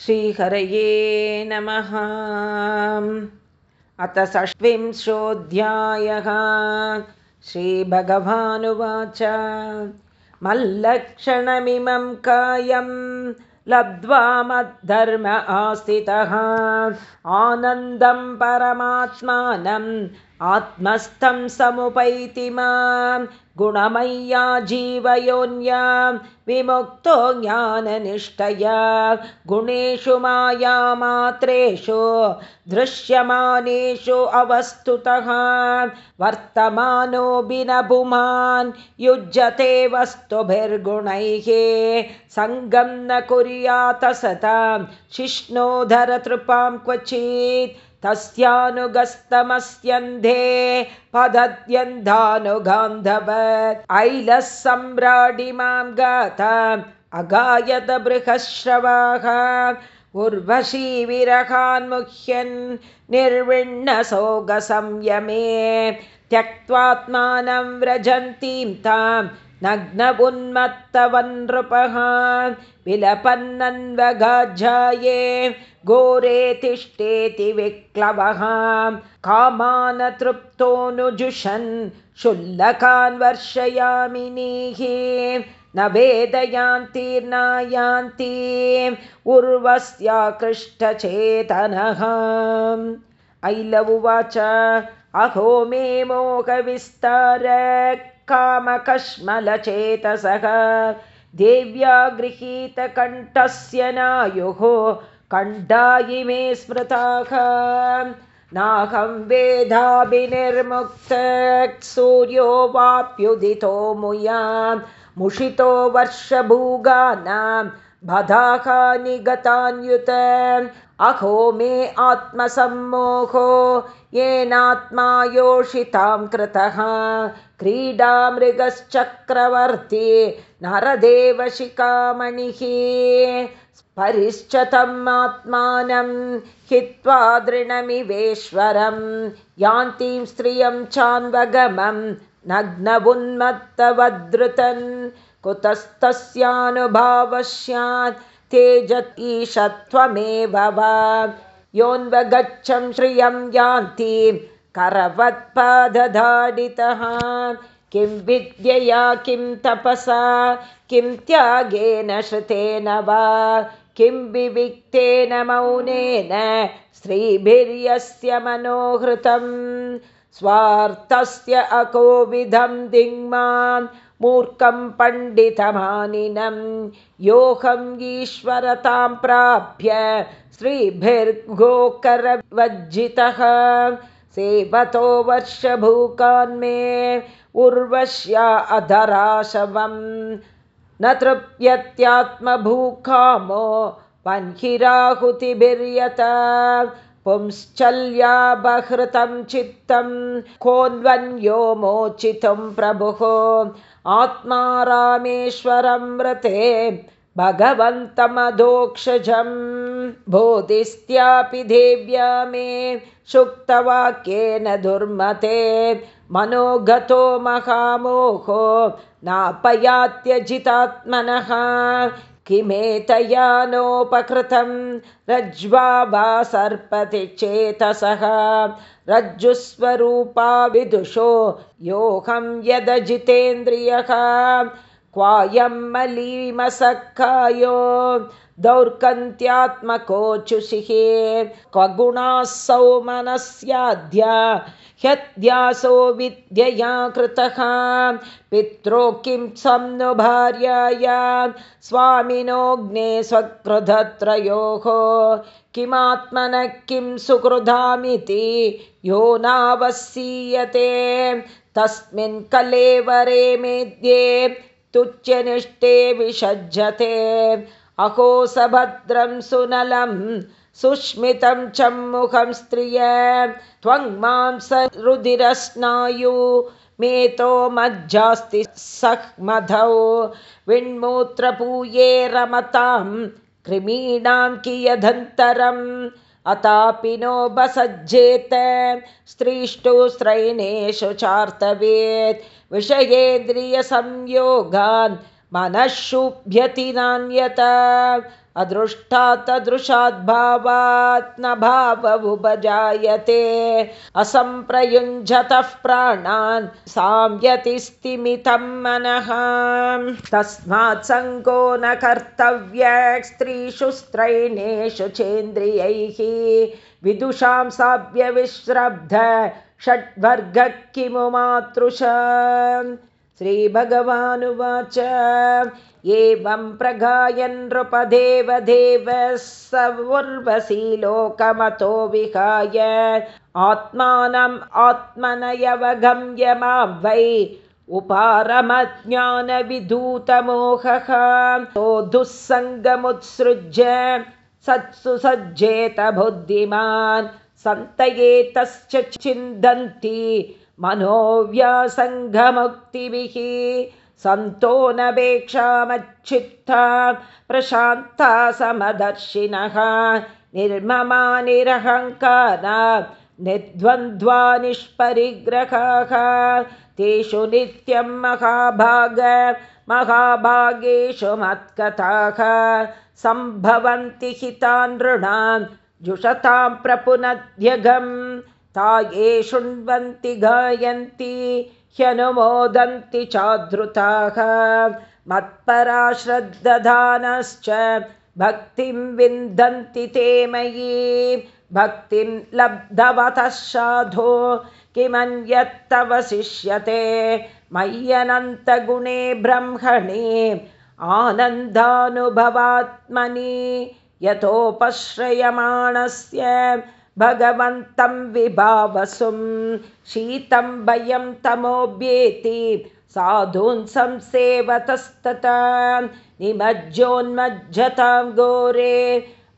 श्रीहरये नमः। अथ षष्विंशोऽध्यायः श्रीभगवानुवाच। मल्लक्षणमिमं कायं लब्ध्वा मद्धर्म आस्थितः। आनन्दं परमात्मानम् आत्मस्थं समुपैति मां गुणमय्या जीवयोन्या विमुक्तो ज्ञाननिष्ठया। गुणेषु मायामात्रेषु दृश्यमानेषु अवस्तुतः वर्तमानो बिनपुमान् युज्यते वस्तुभिर्गुणैः। सङ्गं न कुर्यात् सतां शिष्णोधरतृपां क्वचित् तस्यानुगस्तमस्यन्धे पदत्यन्धानुगान्धव ऐलः सम्राडिमां गाताम् अगायत बृहश्रवाः उर्वशी विरहान्मुह्यन् निर्विण्णसोगसंयमे त्यक्त्वात्मानं व्रजन्तीं तां नग्न उन्मत्तवन्नृपः विलपन्नन्वगाज्जाये घोरे तिष्ठेति विक्लवः। कामान् तृप्तोऽनुजुषन् शुल्लकान् वर्षयामिनीः न वेदयान्तीर्नायान्ति उर्वस्याकृष्टचेतनः। ऐल उवाच अहो मे मोहविस्तार कामकश्मलचेतसः देव्या गृहीतकण्ठस्य नायुः कण्डायि मे स्मृताः। नाहं वेदाभिनिर्मुक्त सूर्यो वाप्युदितो मुया मुषितो वर्षभूगानां बधाः निगतान्युत अहो मे आत्मसम्मोहो। येनात्मा योषितां कृतः। क्रीडामृगश्चक्रवर्ती नरदेवशिखामणिः परिश्चतम् आत्मानं हित्वा दृढमिवेश्वरं यान्तीं स्त्रियं चान्वगमं नग्नवुन्मत्तवद्रुतन्। कुतस्तस्यानुभावः स्यात् तेजतीशत्वमेव वा योऽन्वगच्छं श्रियं यान्ति करवत्पादधाडितः। किं विद्यया किं तपसा किं त्यागेन श्रुतेन वा किं विविक्तेन मौनेन स्त्रीभिर्यस्य मनोहृतं स्वार्थस्य अकोविधं दिङ्मां मूर्खं पण्डितमानिनं योऽहं ईश्वरतां प्राप्य स्त्रीभिर्गोकरवज्जितः। सेवतो वर्षभूकान्मे उर्वश्या अधराशवं न तृप्यत्यात्मभूकामो वह्निराहुतिभिर्यत। पुंश्चल्याबहृतं चित्तं कोन्वन्यो मोचितं प्रभुः। आत्मा रामेश्वरं व्रते भगवन्तमधोक्षजं बोधिस्त्यापि देव्या मे शुक्तवाक्येन दुर्मते मनोगतो महामोहो नापयात्यजितात्मनः किमेतया नोपकृतं रज्ज्वा वा सर्पति चेतसः रज्जुस्वरूपा विदुषो योऽहं यदजितेन्द्रियः क्वायं मलीमसखायो दौर्कन्त्यात्मकोचुषिः क्वगुणासौ मनस्याद्या ह्यध्यासो विद्यया कृतः। पित्रो किं सं नु भार्याया? स्वामिनोऽग्ने स्वकृधत्रयोः किमात्मनः किं सुकृधामिति? यो नावसीयते तस्मिन् कलेवरे मेद्ये तुच्यनिष्ठे विषज्यते अहो सभद्रं सुनलं सुष्मितं चम्मुखं स्त्रिय त्वं मां स रुधिरस्नायु मेतो मज्जास्ति सहमधौ। विण्मूत्रपूये रमतां कृमीणां कियदन्तरम् अतापि नोपसज्जेत स्त्रीष्टु स्त्रैणेषु चार्तवेत्। विषयेन्द्रियसंयोगान् मनः शुभ्यति नान्यत अदृष्टात्तदृशाद्भावात् न भावमुपजायते असम्प्रयुञ्जतः प्राणान् साम्यतिस्तिमितं मनः। तस्मात् सङ्गो न कर्तव्य स्त्रीषु स्त्रैणेषु चेन्द्रियैः। विदुषां साभ्यविश्रब्ध षड्वर्गः किमु मातृश श्रीभगवानुवाच। एवं प्रगायन् नृपदेवदेव स उर्वशी लोकमतो विहाय। आत्मानम् आत्मनयवगम्य मां वै उपारमज्ञानविधूतमोहः। तो दुःसङ्गमुत्सृज्य सत्सु सज्जेत बुद्धिमान् सन्तयेतश्च चिन्दन्ति मनोव्यासङ्गमुक्तिभिः सन्तो नवेक्षामच्चित्ता प्रशान्ता समदर्शिनः निर्ममा निरहङ्कारा निर्द्वन्द्वा निष्परिग्रहाः। तेषु नित्यं महाभाग महाभागेषु मत्कथाः। सम्भवन्ति हितानृणां जुषतां प्रपुनद्यगम् ता ये शृण्वन्ति गायन्ति ह्यनुमोदन्ति चाधृताः। मत्परा श्रद्दधानश्च भक्तिं विन्दन्ति ते मयि। भक्तिं लब्धवतः साधो किमन्यत्तवशिष्यते मय्यनन्तगुणे ब्रह्मणे आनन्दानुभवात्मनि। यतोपश्रयमाणस्य भगवन्तं विभावसुं शीतं भयं तमोऽभ्येति साधून् संसेवतस्तता निमज्जोन्मज्जतां घोरे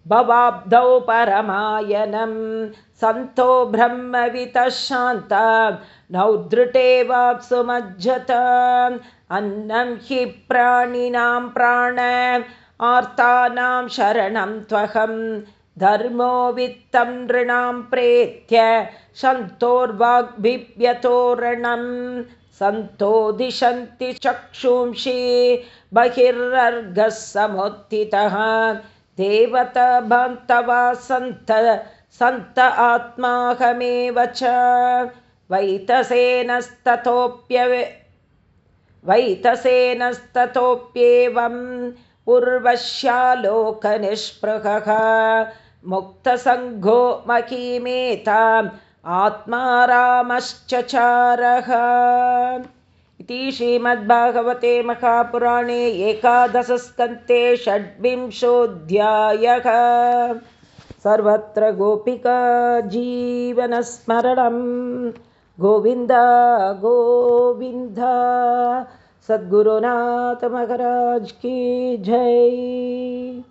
भवाब्धौ परमायनं सन्तो ब्रह्मवितः शान्ता नौदृटे वाप्सुमज्जत अन्नं हि प्राणिनां प्राण आर्तानां शरणं त्वहम् धर्मो वित्तं नृणां प्रेत्य सन्तोर्वाग्बिभ्यतोरणं सन्तो दिशन्ति चक्षुंषि बहिर्वर्गः समुत्थितः देवतभन्तवा सन्त सन्त आत्माहमेव च। वैतसेनस्ततोऽप्य वैतसेनस्ततोऽप्येवम् उर्वश्यालोकनिष्पृहः मुक्तसङ्घो महीमेताम् आत्मा रामश्चचारः इति श्रीमद्भागवते महापुराणे एकादशस्कन्ते षड्विंशोऽध्यायः। सर्वत्र गोपिका जीवनस्मरणं गोविन्द गोविन्द। सद्गुरुनाथ महाराज की जय